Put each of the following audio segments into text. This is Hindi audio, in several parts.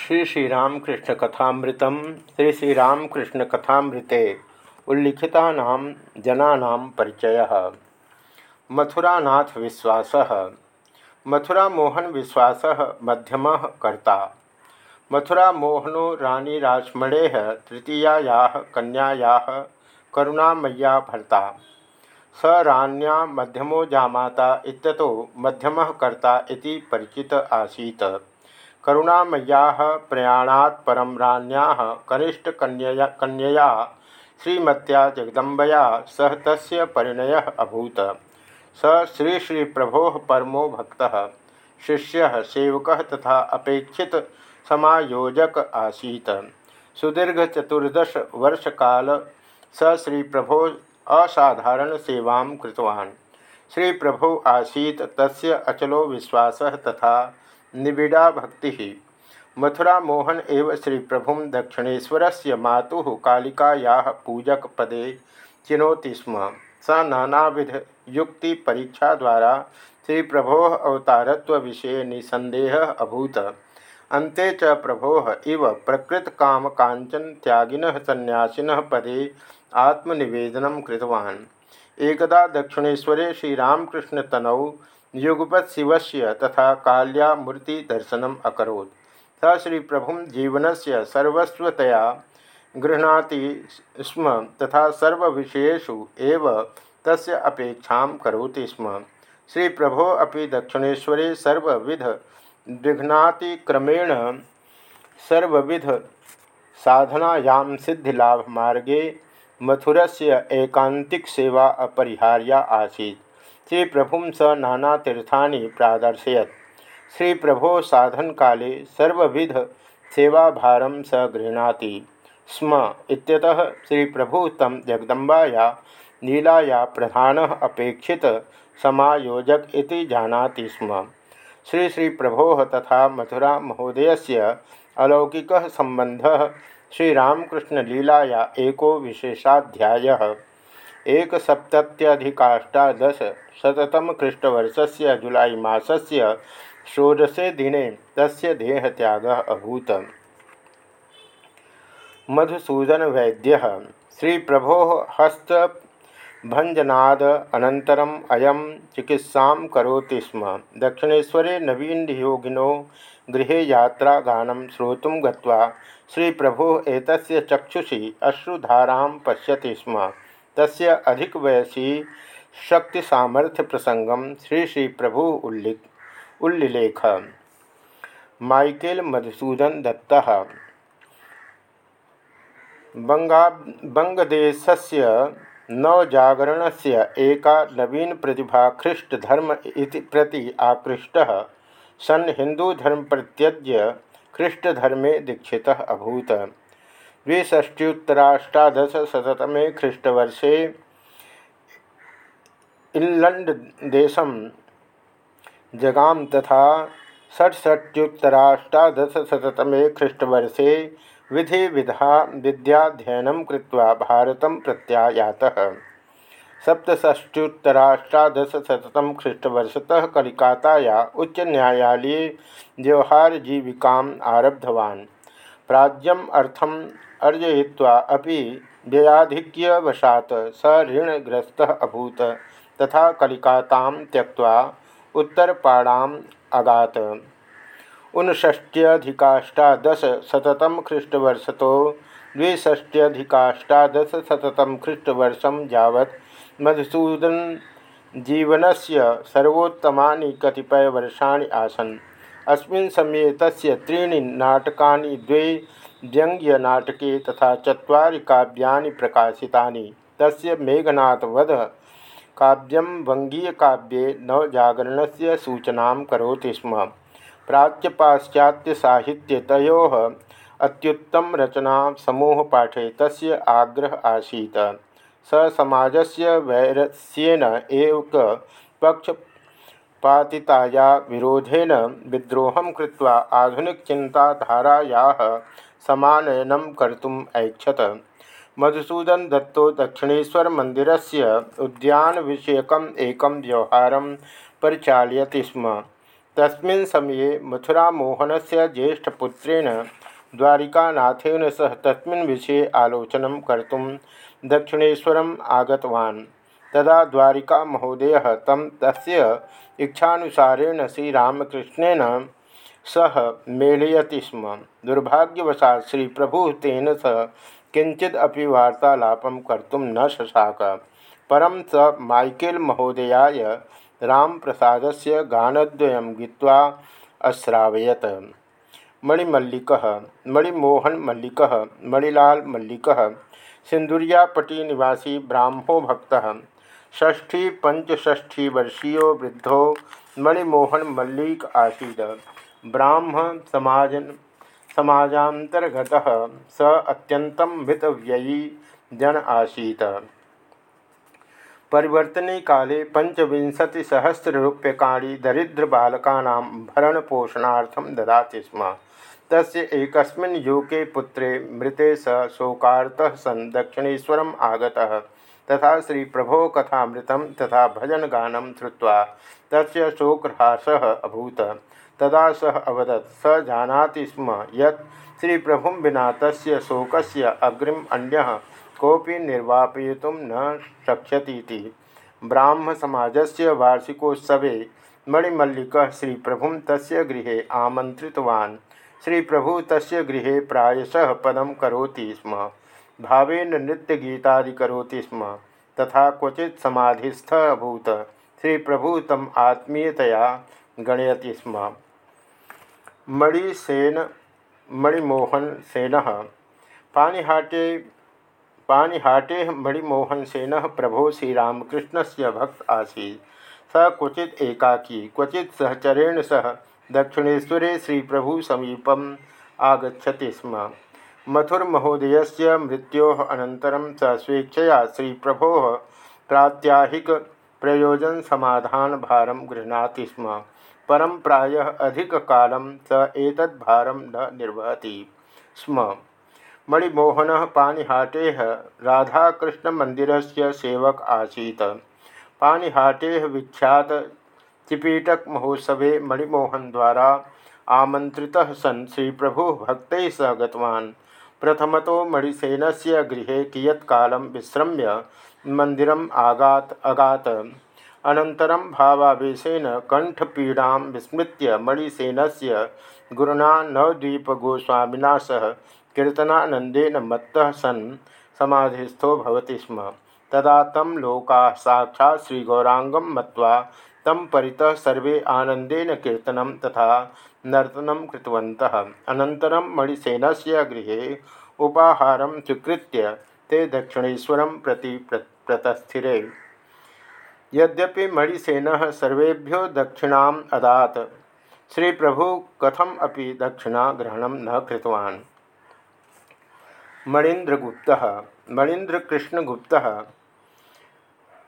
श्री श्रीरामकृष्ण कथामृतम। श्री श्रीरामकृष्ण कथामृते। उल्लिखिता जना परिचय। मथुरानाथ विश्वास। मथुरा मोहन विश्वास मध्यम कर्ता। मथुरा मोहनो रानी राजमणे तृतीया कन्याया करुणामय्या भर्ता। स रान्या मध्यमो जामाता इत्यतो मध्यम कर्ता इति परिचित आसीत्। करुणामय्या प्रयाणात् परं राज्ञा कनिष्ठकन्यया कन्यया श्रीमत्या जगदम्बया सह तस्य परिणयः अभूत। स श्री श्री प्रभो परमो भक्त। शिष्य, सेवक तथा अपेक्षित समायोजक आसीत। सुदीर्घ चतुर्दश वर्ष काल स श्री प्रभो असाधारण सेवा कृतवान्। श्री प्रभो आसीत तस्य अचलो विश्वासः तथा निबिड़ा भक्ति। मथुरा मोहन एव श्री प्रभु दक्षिणेशर से मातु कालिकाया पूजक पदे चिनोति स्म। स नानाविध युक्ति परीक्षा द्वारा श्री प्रभो अवतारत्व विषय निसंदेह अभूत। अन्ते च प्रभो इव प्रकृत काम कांचन त्यागिन सन्यासीन पदे आत्मनिवेदन कृतवान्। एकदा दक्षिणेशरे श्रीरामकृष्ण तनौ युगपत शिव से तथा काल्या मूर्ति दर्शन अकोत् स श्री प्रभु जीवन से सर्वस्वतया गृह्णाति स्म तथा सर्वविषयेषु एव तस्य अपेक्षा करोति स्म। श्री प्रभो अपि दक्षिणेशरे सर्वविध विघ्नातिक्रमेण सर्वविध साधनायां सिद्धिलाभ मार्गे मथुरस्य एकांतिक सेवा अपरिहार्या आसीत्। श्री प्रभु स नाना तीर्थानि प्रादर्शयत्। श्री प्रभो साधन काले सर्वविध सेवाभारम स गृह्णाति। स्म इत्यतः श्री प्रभु तम जगदम्बाया लीलाया प्रधान अपेक्षित समायोजक इति जानाति स्म। श्री श्री प्रभो तथा मथुरा महोदय अलौकिक संबंध श्रीरामकृष्णलीलाया एको विशेषाध्याय। एक सप्तत्यधिकाष्टादश शततम ख्रीष्टवर्षस्य जुलाई मासस्य षोडशे दिने तस्य देहत्यागः अभूत्। मधुसूदन वैद्य श्री प्रभो हस्त भंजनाद अनन्तरम् अयं चिकित्सां करोति स्म। दक्षिणेश्वरे गृहे यात्रागानं श्रोतुं गत्वा श्रीप्रभो एतस्य चक्षुषि अश्रुधारां पश्यति स्म। तस्य अधिक वयसी शक्ति सामर्थ्य प्रसंगम श्री श्री प्रभु उल्लिख उल्लिलेख। माइकेल मधुसूदन दत्ता बंगा, बंगदेशस्य नवजागरणस्य एका नवीन प्रतिभा ख्रीष्ट धर्म इति प्रति आकृष्टः सन् हिंदूधर्म परित्यज्य ख्रीष्टधर्मे दीक्षितः अभूत। द्विष्ट्युत्तराष्टादशतमे ख्रीष्टवर्षे इल्लंड देशम जगाम तथा षट्षट्युत्तराष्टादशतमे ख्रीष्टवर्षे विधि विधा विद्याध्ययन कृत्वा भारत प्रत्यायातः। सप्तष्ट्युत्तराष्टादशतम ख्रीष्टवर्षतः कलिकाताया व्यवहार जीविकाम् आरब्धवान्। प्राज्यम अर्थम अर्जय्वा अभी व्ययाधिक्यवशात स ऋणग्रस्त अभूत। तथा कलिकाता त्यक्ता उत्तरपाड़ाम अगात। ऊनष्ट्यधिकाष्टादशतम ख्रीष्टवर्ष तो द्विष्ट्यधिकाष्टादशतम ख्रीष्टवर्ष जावत् मधुसूदन जीवन से सर्वोत्तमानि कतिपय वर्षाणि आसन्। अस्मिन् समये तस्य त्रीणि नाटकानि द्वे व्यङ्ग्यनाटके तथा चत्वारि काव्यानि प्रकाशितानि। तस्य मेघनाथवध काव्यं वङ्गीयकाव्ये नवजागरणस्य सूचनां करोति स्म। प्राच्यपाश्चात्यसाहित्यतयोः अत्युत्तमरचनासमूहपाठे तस्य आग्रह आसीत्। स समाजस्य वैरस्येन एक पक्षपातिताया विरोधेन विद्रोहं कृत्वा आधुनिकचिन्ताधारायाः समानयनं कर्तुम् ऐक्षत मधुसूदन दत्तो दक्षिणेश्वर मंदिर से उद्यान विषयक एक व्यवहार परिचालयति स्म। तस्मिन् समये मथुरामोहनस्य ज्येष्ठपुत्रेण द्वारिकानाथेन सह तस्मिन् विषये आलोचनं कर्तुं दक्षिणेश्वरम् आगतवान्। तदा द्वारिकामहोदयः तं तस्य इच्छानुसारेण सह मेलयति स्म। दुर्भाग्यवशात् श्री प्रभु तेन सह किंचिदपि वार्तालापं कर्तुं न शशाक। परं स माइकेल महोदयाय रामप्रसादस्य गानद्वयं गीत्वा अश्रावयत। मणिमल्लिक, मणिमोहन मल्लिक, मणिलाल मल्लिक सिंदुरियापटी निवासी ब्राह्मो भक्त षष्ठी पंचष्ठी वर्षीय वृद्धो मणिमोहन मल्लिक आसीद। ब्राह्म समाज समाजांतर्गत स अत्यंतं मितव्ययी जन आसीत। परिवर्तने काले पंचविंशतिसहस्ररूप्यकाणि दरिद्रबालकानां भरणपोषणार्थं ददाति स्म। युवके पुत्रे मृते स शोकार्तः सन् दक्षिणेश्वरम् आगतः। तथा श्री प्रभो कथामृतं तथा भजनगानं श्रुत्वा तस्य शोकह्रासः अभूत। तदा सह अवदत्, स जानाति स्म यत् श्रीप्रभुं विना तस्य शोकस्य अग्रिम अन्यः कोऽपि निर्वापयितुं न शक्ष्यतीति। ब्राह्मसमाजस्य वार्षिकोत्सवे मणिमल्लिकः श्रीप्रभुं तस्य गृहे आमन्त्रितवान्। श्रीप्रभु तस्य गृहे प्रायशः पदं करोति स्म। भावेन नृत्यगीतादि करोति स्म, तथा क्वचित् समाधिस्थः अभूत श्री प्रभु तम आत्मीयतया गणयति स्म। मणिसेन, मणिमोहन सेन, पानीहाटे पानीहाटे मणिमोहन सेन प्रभो श्रीरामकृष्ण से भक्त आसी स क्वचित एकाकी, क्वचित सहचरेण सह दक्षिणेश्वरे श्री प्रभु समीपम आगछति स्म। मथुर्महोदय से मृत्यो अनन्तरं स स्वेच्छया श्री प्रभो प्रात्याहिक प्रयोजन समाधान भारम गृह्णाति स्म। परम प्रायः अधिक कालम स एतद्भारं न निर्वहति स्म। मणिमोहन पानीहाटे राधाकृष्णमंदिर सेवक आसी पानीहाटे विख्यात त्रिपीटक महोत्सव मणिमोहन द्वारा आमंत्रितः सन् श्री प्रभु भक्त सह गतवान्। प्रथमतो मणिसेन से गृह कियत्कालं विश्रम्य मंदर आगात, अगात। अनन्तरं भावावेशेन कंठपीड़ा विस्मृत मणिसेन से गुरुना नवद्वीपगोस्वामिना सह कीर्तनानंदेन मत्तः सन् समाधिस्थो स्म। तदा तं लोका साक्षात् श्रीगौरांगं मत्वा तं परितः सर्वे आनंदेन कीर्तनं तथा नर्तनं कृतवन्तः। अनन्तरं मणिसेनस्य गृहे उपाहारं स्वीकृत्य ते दक्षिणेश्वरं प्रति प्रतस्थिरे। यद्यपि मणिसेन सर्वेभ्यो दक्षिणा अदात श्री प्रभु कथम अपि दक्षिणा ग्रहण न कृतवान्? मणीन्द्रगुप्त। मणीन्द्रकृष्णगुप्त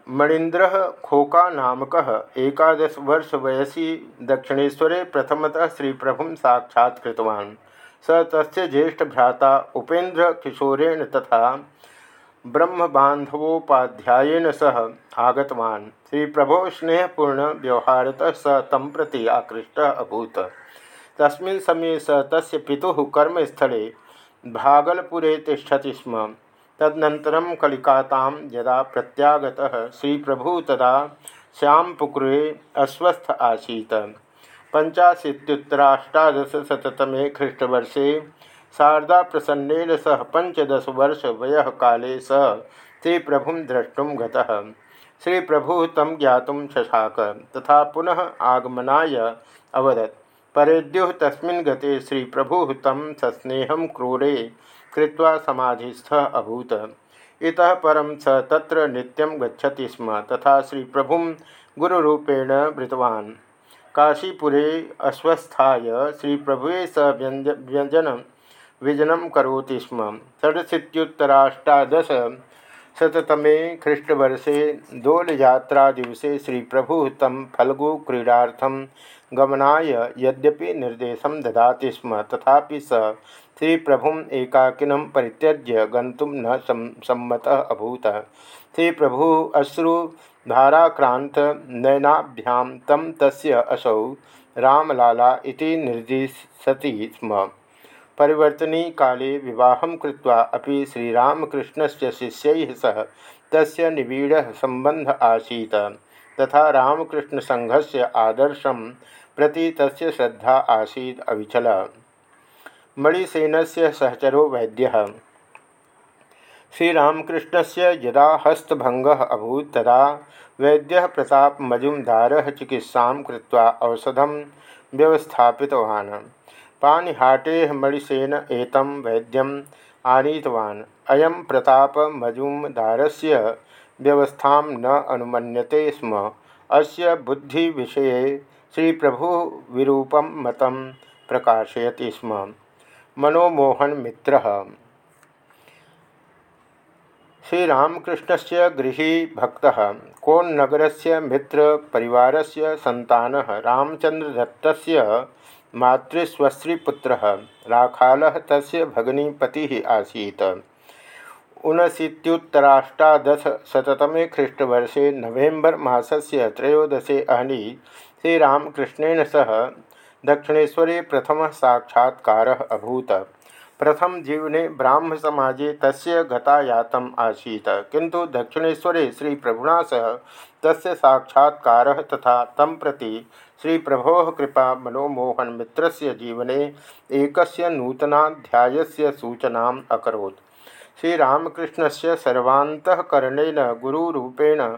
मणीन्द्र खोका नामक एकादश वर्ष वयसी दक्षिणेश्वरे प्रथमतः श्री प्रभु साक्षात्तवान् स तस्य उपेन्द्र किशोरेण तथा ब्रह्मबान्धवोपाध्यायेन सह आगतवान्। प्रभो स्नेहपूर्ण व्यवहारतः स तं प्रति आकृष्टः अभूत। तस्मिन् समये स तस्य पितुः कर्मस्थले भागलपुरे तिष्ठति स्म। तदनन्तरं कलिकातां यदा प्रत्यागतः श्रीप्रभुः तदा श्यामपुकुरे अस्वस्थ आसीत्। पञ्चाशीत्युत्तराष्टादशशततमे ख्रीष्टवर्षे शारदा प्रसन्न सह पंचदश वर्ष वय काले स प्रभु द्रष्टुम गतः। श्री प्रभु तम ज्ञात शशाक, तथा पुनः आगमनाय अवदत्। परेद्यु तस्मिन् गते श्री प्रभु तम सस्नेह क्रूरे कृत्वा समाधिस्थ अभूत। इतः परम स तत्र नित्यं गच्छति स्म, तथा श्री प्रभु गुरुरूपेण वृतवान् काशीपुरे अस्वस्थाय श्री प्रभुवे स व्यंज व्यंजन विजनम करोति स्म। षडशीत्युत्तराष्टादश शततमे ख्रीष्टवर्षे दोलयात्रा दिवसे श्री प्रभु तम फल्गु क्रीडार्थम गमनाय यद्यपि निर्देशं ददाति स्म, तथापि स श्री प्रभुम एकाकिनं परित्यज्य गंतुम न सम्मतः अभूत। श्री प्रभु अश्रु धाराक्रांत नयनाभ्यां तम तस्य असौ रामलाला इति निर्दिशति स्म। परिवर्तनी काले विवाह कृत्वा अपि श्रीरामकृष्णस्य शिष्यैः सह तस्य निबिडः सम्बन्ध आसीत्। तथा रामकृष्णसङ्घस्य आदर्शं प्रति तस्य श्रद्धा आसीत् अविचला। मणिसेनस्य सहचरो वैद्यः। श्रीरामकृष्ण से यदा हस्तभंग अभूत, तदा वैद्य प्रताप मजुमदार चिकित्सा कृत्वा औषधम व्यवस्थापितवान्। पानीहाटे मणिसेन एतं वैद्यम प्रताप मजुमदारस्य व्यवस्था न अनुमन्यते स्म। अस्य श्रीप्रभु विरूपं मतं प्रकाशयति स्म। मनोमोहन मित्र। श्रीरामकृष्ण से गृही भक्त। कोन्नगर से मित्र परिवार से संतान रामचंद्रदत्त मातृस्वश्रीपुत्र राखाल तस्य भगिनीपति आसीत्। ऊनशीत्युत्तराष्टादशतमे ख्रीष्टवर्षे नवेम्बर मासस्य त्रयोदशे अहनी श्रीरामकृष्णेन सह दक्षिणेशरे प्रथम साक्षात्कार अभूत। प्रथम जीवने ब्राह्म समाजे तस्य आसीत किंतु दक्षिणेशरे श्री प्रभुना सह तस्य साक्षात्कार तथा तं प्रति श्री प्रभो कृपा मनोमोहन मित्रस्य जीवने एकस्य नूतनाध्यायस्य सूचनाम् अकरोत्। श्रीरामकृष्णस्य सर्वान्तःकरणेन गुरुरूपेण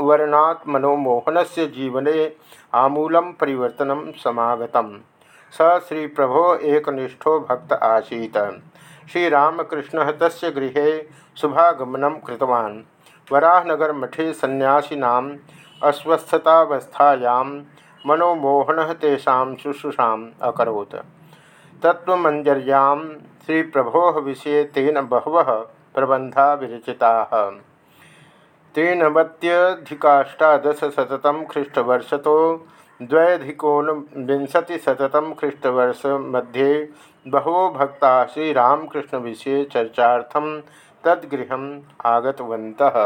वर्णात् मनोमोहनस्य जीवने आमूलं परिवर्तनं समागतम्। स श्री प्रभो एकनिष्ठो भक्त आसीत। श्रीरामकृष्ण तस्य गृह शुभागमन वराहनगर मठे सन्यासीनाम् अस्वस्थतावस्थायां मनोमोहन तेषा शुश्रूषा अकरोत्। तत्वमंजर्यां श्री प्रभो विषय तेन बहव प्रबंधा विरचिता त्रिनवत्यधिकाष्टादशतम ख्रीष्टवर्ष तो द्वैधिकोनविंशतिशततम ख्रीष्टवर्ष मध्ये बहवो भक्ता श्रीरामकृष्ण विषय चर्चा तद्गृह आगतवन्तः।